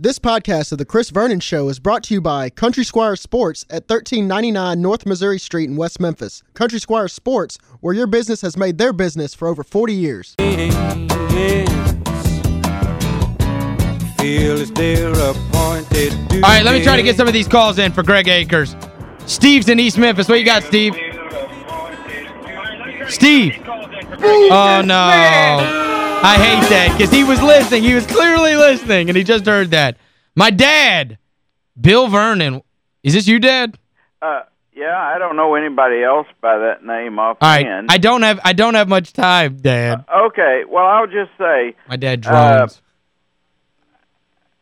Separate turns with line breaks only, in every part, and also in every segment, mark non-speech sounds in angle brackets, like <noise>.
This podcast of The Chris Vernon Show is brought to you by Country Squire Sports at 1399 North Missouri Street in West Memphis. Country Squire Sports, where your business has made their business for over 40 years.
All right,
let me try to get some of these calls in for Greg Akers. Steve's in East Memphis. What you got, Steve? Steve. Oh, no. I hate that because he was listening. He was clearly listening, and he just heard that. My dad, Bill Vernon. Is this you, Dad?
Uh, yeah, I don't know anybody else by that name
All
offhand.
right, I don't have I don't have much time, Dad.
okay, well, I'll just say,
My dad
uh,
drones.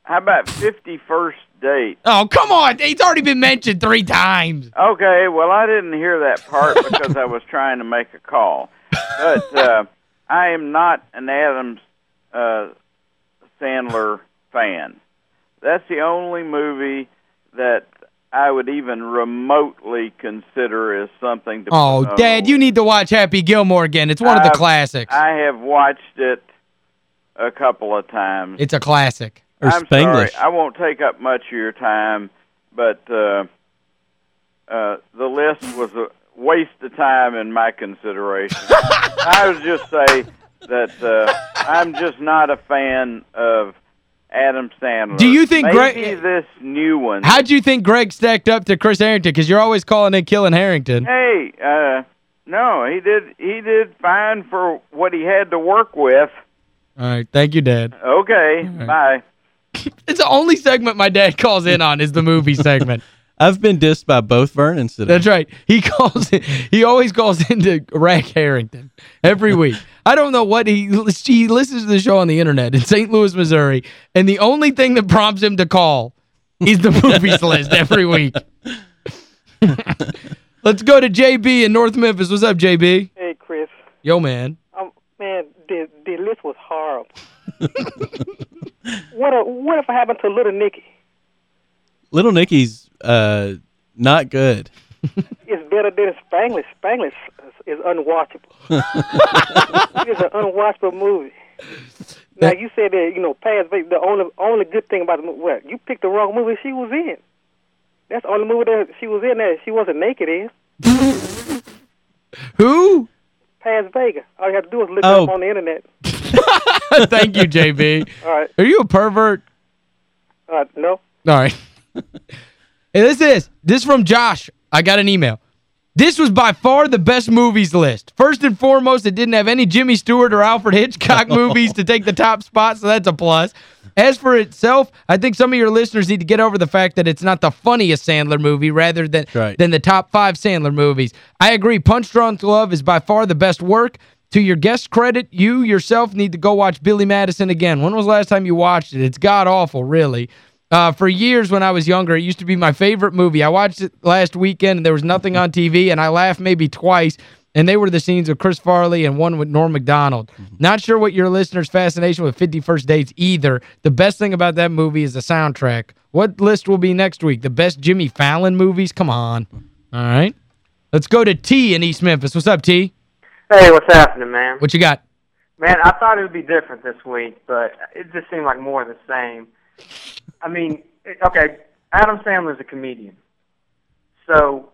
how about 50 First date?
oh, come on. He's already been mentioned three times.
Okay, well, I didn't hear that part because I was trying to make a call. But uh, <laughs> I am not an Adams uh, Sandler fan. That's the only movie that I would even remotely consider as something to
Oh,
put
Dad, you need to watch Happy Gilmore again. It's one of the classics.
I have watched it a couple of times.
It's a classic.
Or
I'm
Spanglish.
sorry, I won't take up much of your time, but uh, uh, the list was a waste of time in my consideration. <laughs> I would just say that uh, I'm just not a fan of Adam Sandler.
Do you think Greg-
Maybe this new one?
How'd you think Greg stacked up to Chris Herrington? Because you're always calling in Killing Herrington.
Hey, uh, no, he did. He did fine for what he had to work with.
All right, thank you, Dad.
Okay, bye. <laughs>
It's the only segment my dad calls in on is the movie segment. <laughs>
I've been dissed by both Vernons today.
That's right. He <laughs> calls in, he always calls into Rag Herrington every <laughs> week. I don't know what he he listens to the show on the internet in St. Louis, Missouri, and the only thing that prompts him to call is the movies <laughs> list every week. Let's go to JB in North Memphis. What's up, JB?
Hey, Chris.
Yo, man.
Um, man, the the list was horrible. what a, what if happened to Little Nicky?
Little Nicky's uh, not good. <laughs>
It's better than Spanglish. Spanglish is unwatchable. <laughs> it's an unwatchable movie. Now you said that you know Paz the only only good thing about the movie. Well, you picked the wrong movie she was in. That's the only movie that she was in that she wasn't naked in. <laughs>
Who?
Paz Vega. All you have to do is look
Oh.
up on the internet.
Thank you, JB.
All right.
Are you a pervert?
Uh, no.
All right. Hey, this is this is from Josh. I got an email. This was by far the best movies list. First and foremost, it didn't have any Jimmy Stewart or Alfred Hitchcock <laughs> movies to take the top spot, so that's a plus. As for itself, I think some of your listeners need to get over the fact that it's not the funniest Sandler movie rather than,
Right.
than the top five Sandler movies. I agree. Punch Drunk Love is by far the best work. To your guest credit, you yourself need to go watch Billy Madison again. When was the last time you watched it? It's god-awful, really. Uh, for years when I was younger, it used to be my favorite movie. I watched it last weekend, and there was nothing on TV, and I laughed maybe twice, and they were the scenes of Chris Farley and one with Norm Macdonald. Not sure what your listeners' fascination with 50 First Dates either. The best thing about that movie is the soundtrack. What list will be next week? The best Jimmy Fallon movies? Come on. All right. Let's go to T in East Memphis. What's up, T?
Hey, what's happening, man?
What you got?
Man, I thought it would be different this week, but it just seemed like more of the same. I mean, okay, Adam Sandler's a comedian. So,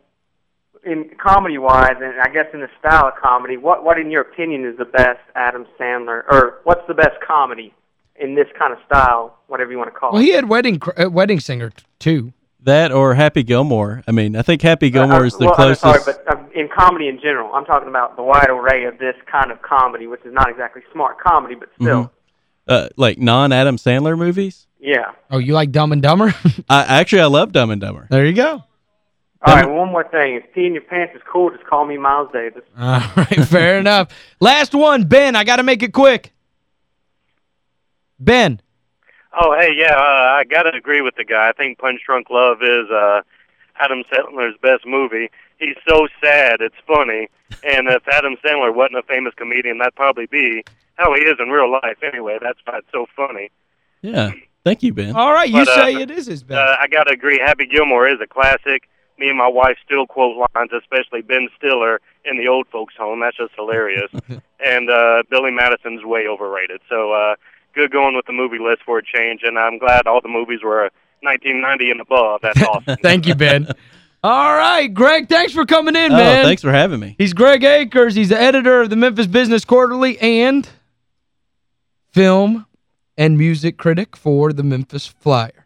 in comedy-wise, and I guess in the style of comedy, what, what in your opinion is the best Adam Sandler, or what's the best comedy in this kind of style, whatever you want to call
Well,
it?
he had Wedding uh, Wedding Singer, t- too.
That or Happy Gilmore. I mean, I think Happy Gilmore is the
Uh, well, I'm
closest.
sorry, but um, in comedy in general, I'm talking about the wide array of this kind of comedy, which is not exactly smart comedy, but still,
uh, like non-Adam Sandler movies.
yeah.
Oh, you like Dumb and Dumber? <laughs>
I Actually, I love Dumb and Dumber.
there you go.
All right, one more thing. If peeing your pants is cool, just call me Miles Davis. <laughs>
All right, fair enough. Last one, Ben. I got to make it quick. Ben.
Oh, hey, yeah, uh, I got to agree with the guy. I think Punch Drunk Love is uh, Adam Sandler's best movie. He's so sad, it's funny. And if Adam Sandler wasn't a famous comedian, that'd probably be how he is in real life anyway. That's why it's so funny.
Yeah. Thank you, Ben.
All right, you
But, uh,
say it is his best.
Uh, I got to agree, Happy Gilmore is a classic. Me and my wife still quote lines, especially Ben Stiller in the old folks' home. That's just hilarious. <laughs> and uh, Billy Madison's way overrated. So, uh, good going with the movie list for a change, and I'm glad all the movies were 1990 and above. That's <laughs> awesome.
Thank you, Ben. <laughs> All right, Greg, thanks for coming in,
oh,
man.
thanks for having me.
He's Greg Akers. He's the editor of the Memphis Business Quarterly and film and music critic for the Memphis Flyer.